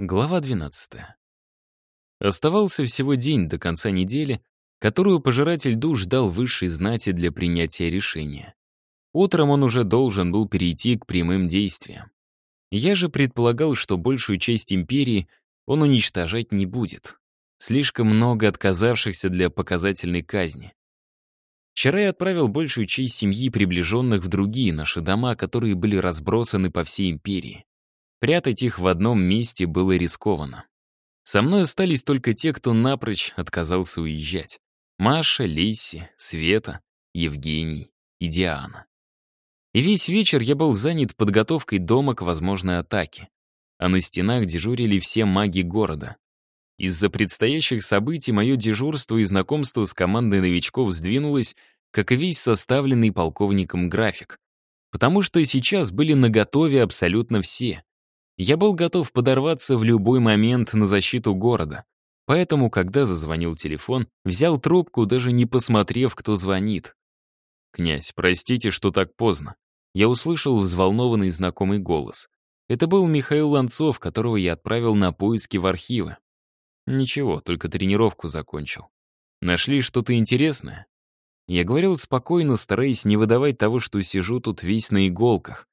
Глава 12. Оставался всего день до конца недели, которую пожиратель душ дал высшей знати для принятия решения. Утром он уже должен был перейти к прямым действиям. Я же предполагал, что большую часть империи он уничтожать не будет. Слишком много отказавшихся для показательной казни. Вчера я отправил большую часть семьи приближенных в другие наши дома, которые были разбросаны по всей империи. Прятать их в одном месте было рискованно. Со мной остались только те, кто напрочь отказался уезжать. Маша, Лисси, Света, Евгений и Диана. И весь вечер я был занят подготовкой дома к возможной атаке. А на стенах дежурили все маги города. Из-за предстоящих событий мое дежурство и знакомство с командой новичков сдвинулось, как и весь составленный полковником график. Потому что сейчас были наготове абсолютно все. Я был готов подорваться в любой момент на защиту города. Поэтому, когда зазвонил телефон, взял трубку, даже не посмотрев, кто звонит. «Князь, простите, что так поздно». Я услышал взволнованный знакомый голос. Это был Михаил Ланцов, которого я отправил на поиски в архивы. Ничего, только тренировку закончил. Нашли что-то интересное? Я говорил спокойно, стараясь не выдавать того, что сижу тут весь на иголках.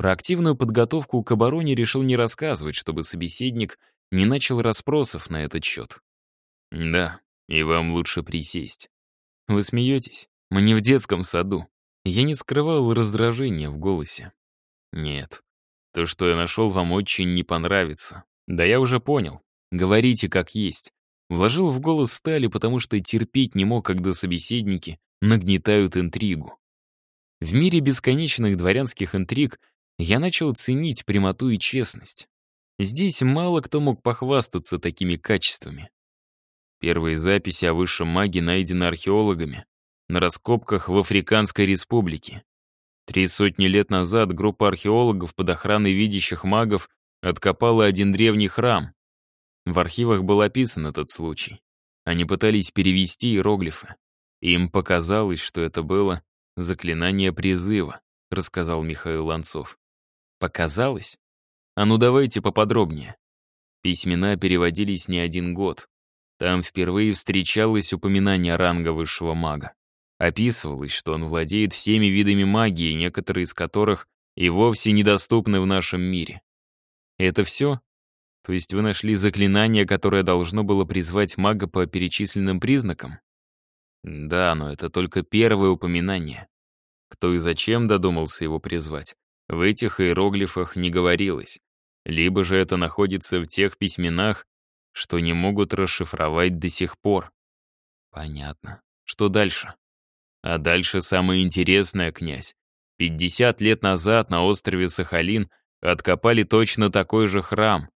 Про активную подготовку к обороне решил не рассказывать, чтобы собеседник не начал расспросов на этот счет. «Да, и вам лучше присесть». «Вы смеетесь? Мы не в детском саду». Я не скрывал раздражения в голосе. «Нет, то, что я нашел, вам очень не понравится. Да я уже понял. Говорите как есть». Вложил в голос стали, потому что терпеть не мог, когда собеседники нагнетают интригу. В мире бесконечных дворянских интриг я начал ценить прямоту и честность. Здесь мало кто мог похвастаться такими качествами. Первые записи о высшем маге найдены археологами на раскопках в Африканской республике. Три сотни лет назад группа археологов под охраной видящих магов откопала один древний храм. В архивах был описан этот случай. Они пытались перевести иероглифы. Им показалось, что это было заклинание призыва, рассказал Михаил Ланцов. Показалось? А ну давайте поподробнее. Письмена переводились не один год. Там впервые встречалось упоминание ранга высшего мага. Описывалось, что он владеет всеми видами магии, некоторые из которых и вовсе недоступны в нашем мире. Это все? То есть вы нашли заклинание, которое должно было призвать мага по перечисленным признакам? Да, но это только первое упоминание. Кто и зачем додумался его призвать, в этих иероглифах не говорилось. Либо же это находится в тех письменах, что не могут расшифровать до сих пор. Понятно. Что дальше? А дальше самое интересное, князь. 50 лет назад на острове Сахалин откопали точно такой же храм.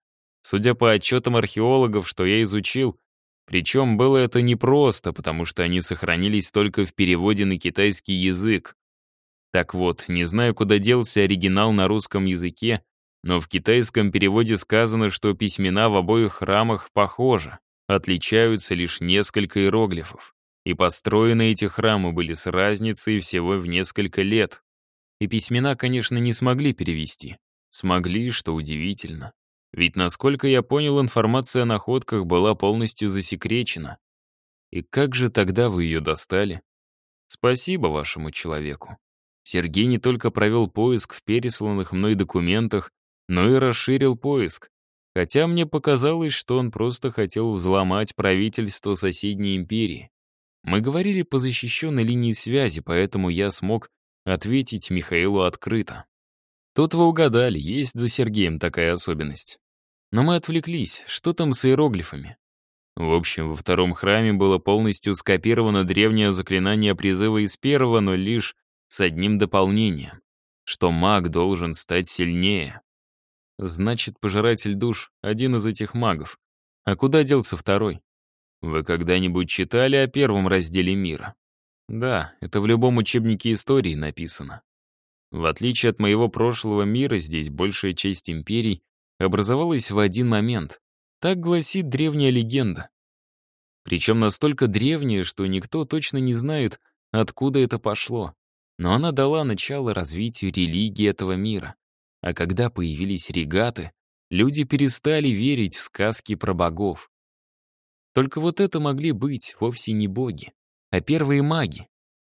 Судя по отчетам археологов, что я изучил, причем было это непросто, потому что они сохранились только в переводе на китайский язык. Так вот, не знаю, куда делся оригинал на русском языке, но в китайском переводе сказано, что письмена в обоих храмах похожи, отличаются лишь несколько иероглифов. И построены эти храмы были с разницей всего в несколько лет. И письмена, конечно, не смогли перевести. Смогли, что удивительно. Ведь, насколько я понял, информация о находках была полностью засекречена. И как же тогда вы ее достали? Спасибо вашему человеку. Сергей не только провел поиск в пересланных мной документах, но и расширил поиск. Хотя мне показалось, что он просто хотел взломать правительство соседней империи. Мы говорили по защищенной линии связи, поэтому я смог ответить Михаилу открыто. Тут вы угадали, есть за Сергеем такая особенность. Но мы отвлеклись, что там с иероглифами? В общем, во втором храме было полностью скопировано древнее заклинание призыва из первого, но лишь с одним дополнением, что маг должен стать сильнее. Значит, пожиратель душ — один из этих магов. А куда делся второй? Вы когда-нибудь читали о первом разделе мира? Да, это в любом учебнике истории написано. В отличие от моего прошлого мира, здесь большая часть империй образовалась в один момент. Так гласит древняя легенда. Причем настолько древняя, что никто точно не знает, откуда это пошло но она дала начало развитию религии этого мира. А когда появились регаты, люди перестали верить в сказки про богов. Только вот это могли быть вовсе не боги, а первые маги.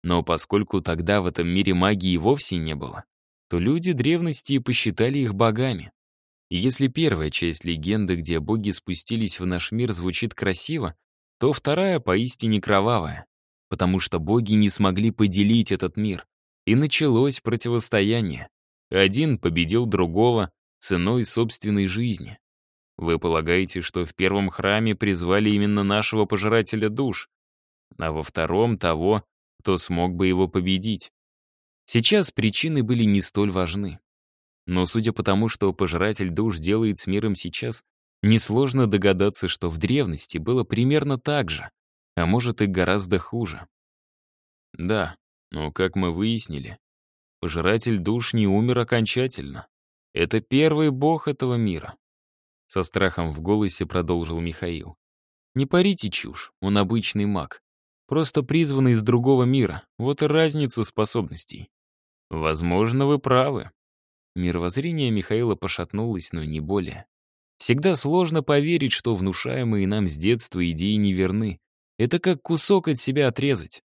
Но поскольку тогда в этом мире магии вовсе не было, то люди древности посчитали их богами. И если первая часть легенды, где боги спустились в наш мир, звучит красиво, то вторая поистине кровавая, потому что боги не смогли поделить этот мир, и началось противостояние. Один победил другого ценой собственной жизни. Вы полагаете, что в первом храме призвали именно нашего пожирателя душ, а во втором — того, кто смог бы его победить. Сейчас причины были не столь важны. Но судя по тому, что пожиратель душ делает с миром сейчас, несложно догадаться, что в древности было примерно так же, а может и гораздо хуже. Да, но как мы выяснили, пожиратель душ не умер окончательно. Это первый бог этого мира. Со страхом в голосе продолжил Михаил. «Не парите чушь, он обычный маг. Просто призванный из другого мира. Вот и разница способностей». «Возможно, вы правы». Мировоззрение Михаила пошатнулось, но не более. Всегда сложно поверить, что внушаемые нам с детства идеи неверны. Это как кусок от себя отрезать.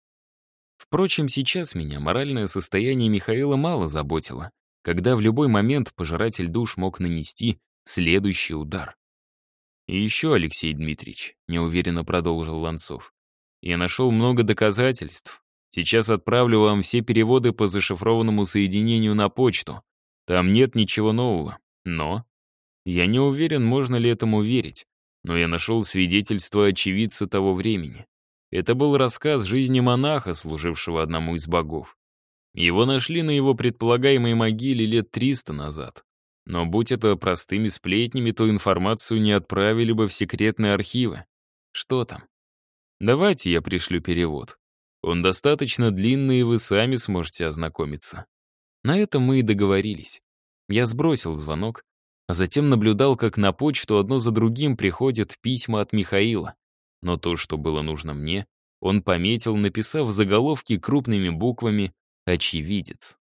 Впрочем, сейчас меня моральное состояние Михаила мало заботило, когда в любой момент пожиратель душ мог нанести следующий удар. «И еще, Алексей Дмитриевич», — неуверенно продолжил Ланцов, «я нашел много доказательств. Сейчас отправлю вам все переводы по зашифрованному соединению на почту. Там нет ничего нового. Но...» Я не уверен, можно ли этому верить, но я нашел свидетельство очевидца того времени. Это был рассказ жизни монаха, служившего одному из богов. Его нашли на его предполагаемой могиле лет 300 назад. Но будь это простыми сплетнями, то информацию не отправили бы в секретные архивы. Что там? Давайте я пришлю перевод. Он достаточно длинный, и вы сами сможете ознакомиться. На этом мы и договорились. Я сбросил звонок, а затем наблюдал, как на почту одно за другим приходят письма от Михаила. Но то, что было нужно мне, он пометил, написав в заголовке крупными буквами «Очевидец».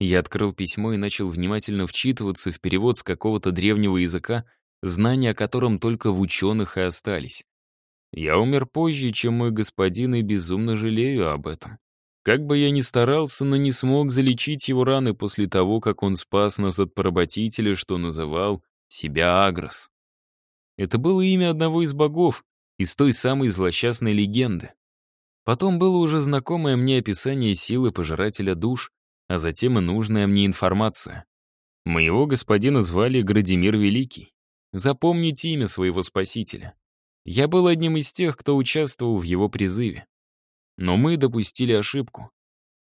Я открыл письмо и начал внимательно вчитываться в перевод с какого-то древнего языка, знания о котором только в ученых и остались. Я умер позже, чем мой господин, и безумно жалею об этом. Как бы я ни старался, но не смог залечить его раны после того, как он спас нас от поработителя, что называл себя Агрос. Это было имя одного из богов, из той самой злосчастной легенды. Потом было уже знакомое мне описание силы пожирателя душ, а затем и нужная мне информация. Моего господина звали Градимир Великий. Запомните имя своего спасителя. Я был одним из тех, кто участвовал в его призыве. Но мы допустили ошибку.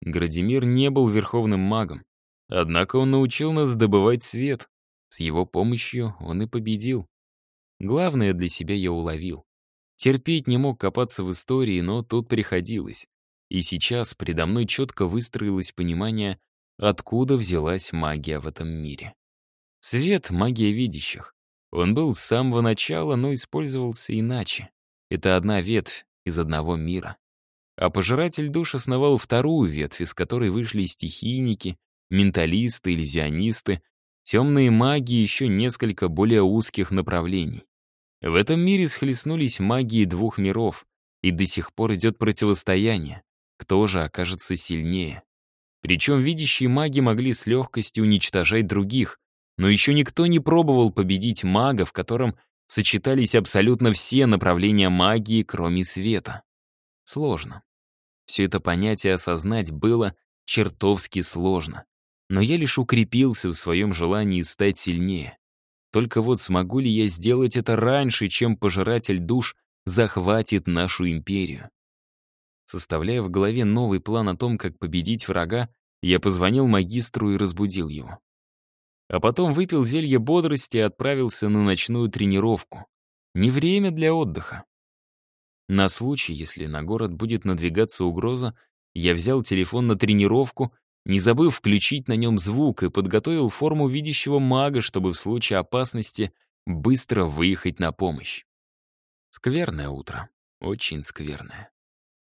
Градимир не был верховным магом. Однако он научил нас добывать свет. С его помощью он и победил. Главное для себя я уловил. Терпеть не мог копаться в истории, но тут приходилось. И сейчас предо мной четко выстроилось понимание, откуда взялась магия в этом мире. Свет — магия видящих. Он был с самого начала, но использовался иначе. Это одна ветвь из одного мира. А пожиратель душ основал вторую ветвь, из которой вышли стихийники, менталисты, иллюзионисты, темные маги и еще несколько более узких направлений. В этом мире схлестнулись магии двух миров, и до сих пор идет противостояние кто же окажется сильнее. Причем видящие маги могли с легкостью уничтожать других, но еще никто не пробовал победить мага, в котором сочетались абсолютно все направления магии, кроме света. Сложно. Все это понятие осознать было чертовски сложно. Но я лишь укрепился в своем желании стать сильнее. Только вот смогу ли я сделать это раньше, чем пожиратель душ захватит нашу империю? Составляя в голове новый план о том, как победить врага, я позвонил магистру и разбудил его. А потом выпил зелье бодрости и отправился на ночную тренировку. Не время для отдыха. На случай, если на город будет надвигаться угроза, я взял телефон на тренировку, не забыв включить на нем звук и подготовил форму видящего мага, чтобы в случае опасности быстро выехать на помощь. Скверное утро. Очень скверное.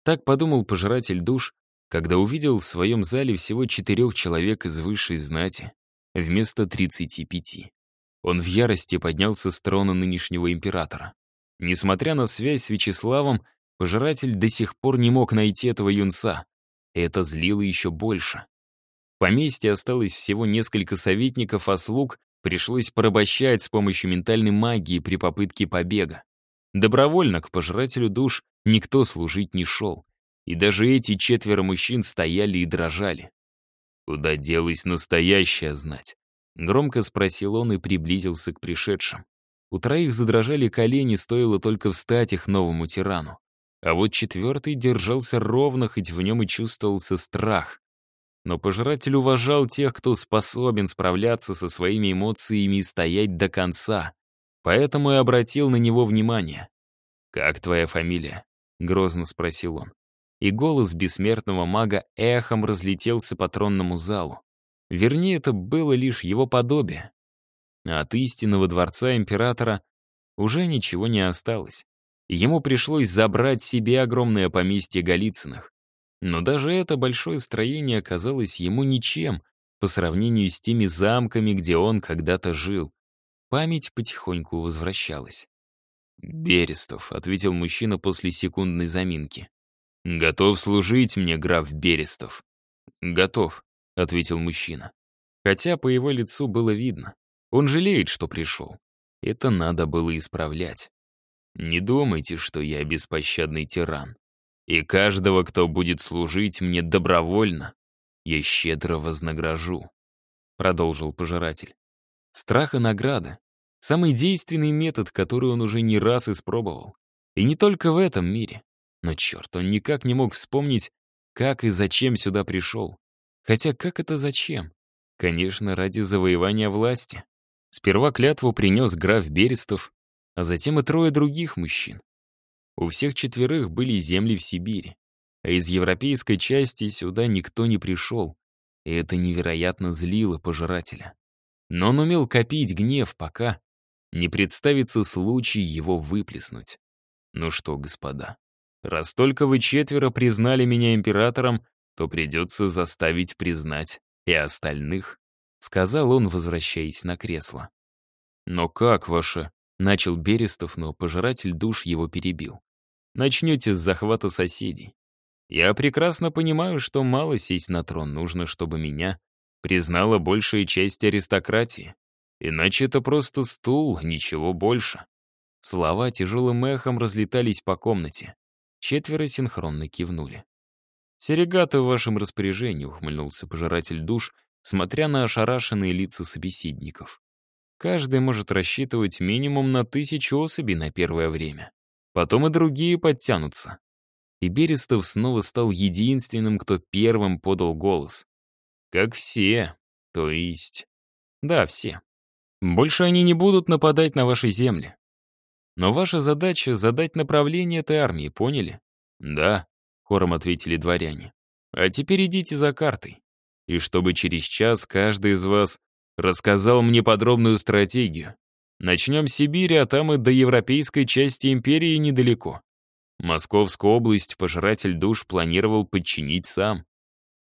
Так подумал пожиратель душ, когда увидел в своем зале всего четырех человек из высшей знати, вместо 35. Он в ярости поднялся с трона нынешнего императора. Несмотря на связь с Вячеславом, пожиратель до сих пор не мог найти этого юнца. Это злило еще больше. В поместье осталось всего несколько советников, а слуг пришлось порабощать с помощью ментальной магии при попытке побега. Добровольно к пожирателю душ никто служить не шел. И даже эти четверо мужчин стояли и дрожали. «Куда делась настоящая знать?» Громко спросил он и приблизился к пришедшим. У троих задрожали колени, стоило только встать их новому тирану. А вот четвертый держался ровно, хоть в нем и чувствовался страх. Но пожиратель уважал тех, кто способен справляться со своими эмоциями и стоять до конца. Поэтому и обратил на него внимание. «Как твоя фамилия?» — грозно спросил он. И голос бессмертного мага эхом разлетелся по тронному залу. Вернее, это было лишь его подобие. От истинного дворца императора уже ничего не осталось. Ему пришлось забрать себе огромное поместье Голицыных. Но даже это большое строение оказалось ему ничем по сравнению с теми замками, где он когда-то жил. Память потихоньку возвращалась. «Берестов», — ответил мужчина после секундной заминки. «Готов служить мне, граф Берестов?» «Готов», — ответил мужчина. Хотя по его лицу было видно. Он жалеет, что пришел. Это надо было исправлять. Не думайте, что я беспощадный тиран. И каждого, кто будет служить мне добровольно, я щедро вознагражу», — продолжил пожиратель. Страх и награда — самый действенный метод, который он уже не раз испробовал. И не только в этом мире. Но черт, он никак не мог вспомнить, как и зачем сюда пришел. Хотя как это зачем? Конечно, ради завоевания власти. Сперва клятву принес граф Берестов, а затем и трое других мужчин. У всех четверых были земли в Сибири, а из европейской части сюда никто не пришел, и это невероятно злило пожирателя. Но он умел копить гнев, пока не представится случай его выплеснуть. Ну что, господа, раз только вы четверо признали меня императором, то придется заставить признать и остальных, сказал он, возвращаясь на кресло. Но как ваше Начал Берестов, но пожиратель душ его перебил. Начнете с захвата соседей. Я прекрасно понимаю, что мало сесть на трон, нужно, чтобы меня признала большая часть аристократии. Иначе это просто стул, ничего больше. Слова тяжелым эхом разлетались по комнате. Четверо синхронно кивнули. «Серегаты в вашем распоряжении», — ухмыльнулся пожиратель душ, смотря на ошарашенные лица собеседников. Каждый может рассчитывать минимум на тысячу особей на первое время. Потом и другие подтянутся. И Берестов снова стал единственным, кто первым подал голос. Как все. То есть... Да, все. Больше они не будут нападать на ваши земли. Но ваша задача — задать направление этой армии, поняли? Да, хором ответили дворяне. А теперь идите за картой. И чтобы через час каждый из вас Рассказал мне подробную стратегию. Начнем с Сибири, а там и до европейской части империи недалеко. Московскую область пожиратель душ планировал подчинить сам.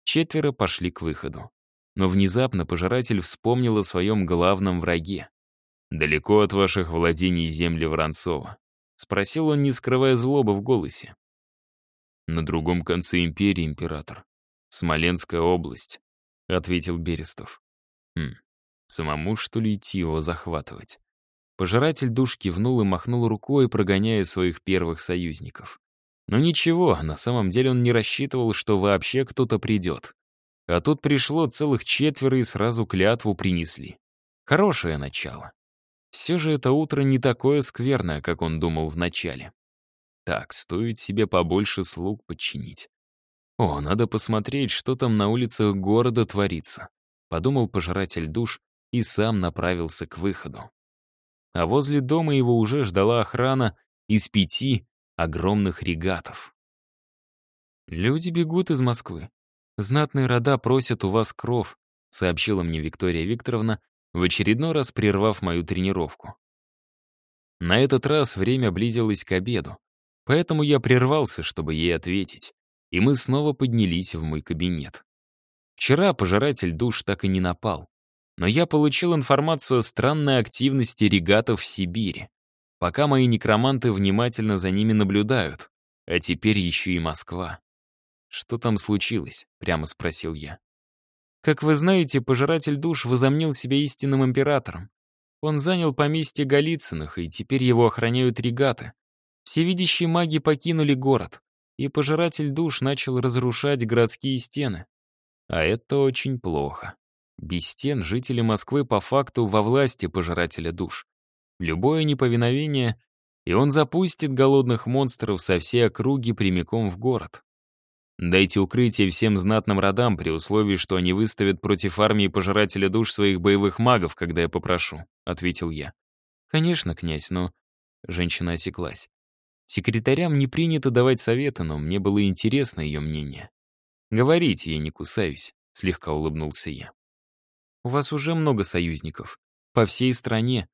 Четверо пошли к выходу. Но внезапно пожиратель вспомнил о своем главном враге. «Далеко от ваших владений земли Воронцова?» — спросил он, не скрывая злобы в голосе. «На другом конце империи, император. Смоленская область», — ответил Берестов. «Хм, Самому, что ли, идти его захватывать? Пожиратель душ кивнул и махнул рукой, прогоняя своих первых союзников. Но ничего, на самом деле он не рассчитывал, что вообще кто-то придет. А тут пришло целых четверо и сразу клятву принесли. Хорошее начало. Все же это утро не такое скверное, как он думал вначале. Так, стоит себе побольше слуг подчинить. О, надо посмотреть, что там на улицах города творится. Подумал пожиратель душ и сам направился к выходу. А возле дома его уже ждала охрана из пяти огромных регатов. «Люди бегут из Москвы. Знатные рода просят у вас кров», сообщила мне Виктория Викторовна, в очередной раз прервав мою тренировку. На этот раз время близилось к обеду, поэтому я прервался, чтобы ей ответить, и мы снова поднялись в мой кабинет. Вчера пожиратель душ так и не напал. но я получил информацию о странной активности регатов в Сибири. Пока мои некроманты внимательно за ними наблюдают. А теперь еще и Москва. «Что там случилось?» — прямо спросил я. Как вы знаете, пожиратель душ возомнил себя истинным императором. Он занял поместье Голицыных, и теперь его охраняют регаты. Всевидящие маги покинули город, и пожиратель душ начал разрушать городские стены. А это очень плохо. Без стен жители Москвы по факту во власти пожирателя душ. Любое неповиновение, и он запустит голодных монстров со всей округи прямиком в город. Дайте укрытие всем знатным родам при условии, что они выставят против армии пожирателя душ своих боевых магов, когда я попрошу», — ответил я. «Конечно, князь, но...» Женщина осеклась. Секретарям не принято давать советы, но мне было интересно ее мнение. «Говорите, я не кусаюсь», — слегка улыбнулся я. «У вас уже много союзников. По всей стране.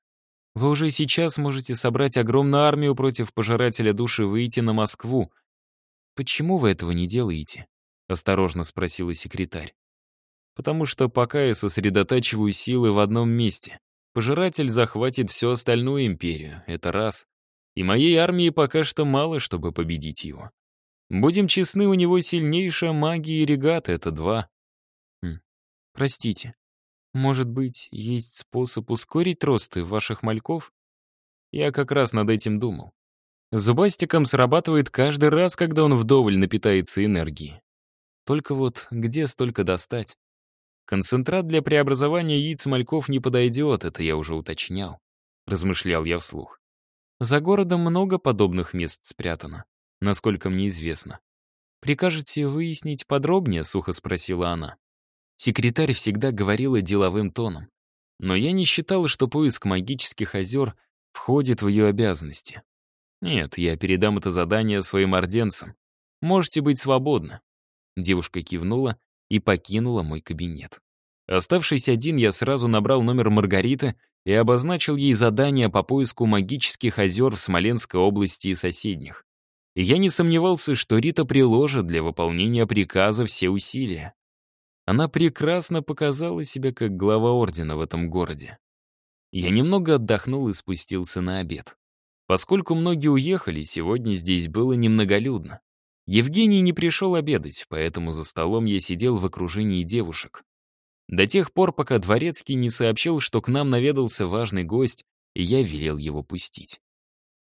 Вы уже сейчас можете собрать огромную армию против пожирателя души и выйти на Москву, «Почему вы этого не делаете?» — осторожно спросила секретарь. «Потому что пока я сосредотачиваю силы в одном месте. Пожиратель захватит всю остальную империю, это раз. И моей армии пока что мало, чтобы победить его. Будем честны, у него сильнейшая магия и регата, это два. Хм. Простите, может быть, есть способ ускорить росты ваших мальков? Я как раз над этим думал. Зубастиком срабатывает каждый раз, когда он вдоволь напитается энергией. Только вот где столько достать? Концентрат для преобразования яиц мальков не подойдет, это я уже уточнял. Размышлял я вслух. За городом много подобных мест спрятано, насколько мне известно. «Прикажете выяснить подробнее?» — сухо спросила она. Секретарь всегда говорила деловым тоном. Но я не считал, что поиск магических озер входит в ее обязанности. «Нет, я передам это задание своим орденцам. Можете быть свободны». Девушка кивнула и покинула мой кабинет. Оставшись один, я сразу набрал номер Маргариты и обозначил ей задание по поиску магических озер в Смоленской области и соседних. Я не сомневался, что Рита приложит для выполнения приказа все усилия. Она прекрасно показала себя как глава ордена в этом городе. Я немного отдохнул и спустился на обед. Поскольку многие уехали, сегодня здесь было немноголюдно. Евгений не пришел обедать, поэтому за столом я сидел в окружении девушек. До тех пор, пока Дворецкий не сообщил, что к нам наведался важный гость, и я велел его пустить.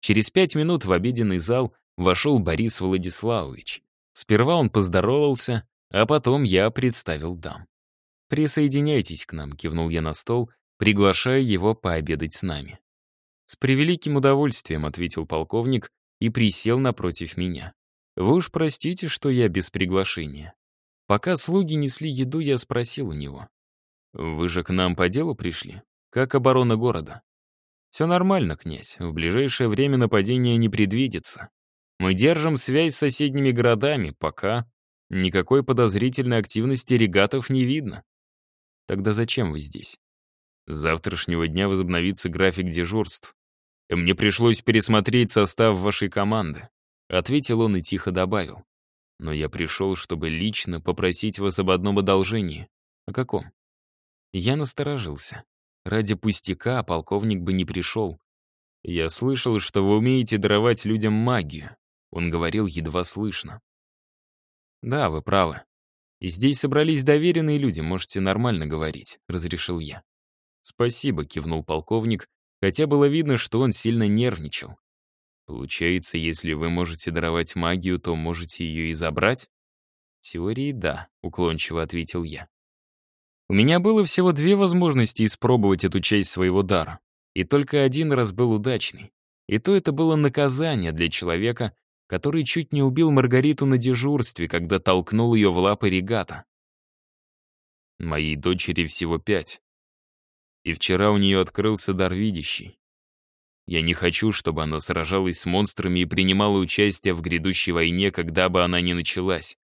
Через пять минут в обеденный зал вошел Борис Владиславович. Сперва он поздоровался, а потом я представил дам. «Присоединяйтесь к нам», — кивнул я на стол, приглашая его пообедать с нами. «С превеликим удовольствием», — ответил полковник и присел напротив меня. «Вы уж простите, что я без приглашения». Пока слуги несли еду, я спросил у него. «Вы же к нам по делу пришли? Как оборона города?» «Все нормально, князь. В ближайшее время нападения не предвидится. Мы держим связь с соседними городами, пока никакой подозрительной активности регатов не видно. Тогда зачем вы здесь? С завтрашнего дня возобновится график дежурств. «Мне пришлось пересмотреть состав вашей команды», — ответил он и тихо добавил. «Но я пришел, чтобы лично попросить вас об одном одолжении». «О каком?» Я насторожился. Ради пустяка полковник бы не пришел. «Я слышал, что вы умеете даровать людям магию», — он говорил едва слышно. «Да, вы правы. И здесь собрались доверенные люди, можете нормально говорить», — разрешил я. «Спасибо», — кивнул полковник хотя было видно, что он сильно нервничал. Получается, если вы можете даровать магию, то можете ее и забрать? В теории да, уклончиво ответил я. У меня было всего две возможности испробовать эту часть своего дара. И только один раз был удачный. И то это было наказание для человека, который чуть не убил Маргариту на дежурстве, когда толкнул ее в лапы регата. Моей дочери всего пять. И вчера у нее открылся дар видящий. Я не хочу, чтобы она сражалась с монстрами и принимала участие в грядущей войне, когда бы она ни началась.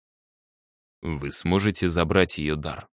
Вы сможете забрать ее дар.